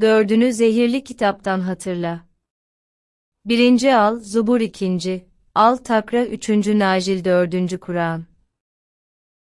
Dördünü zehirli kitaptan hatırla. Birinci al, Zubur ikinci, al Takra üçüncü Nacil dördüncü Kur'an.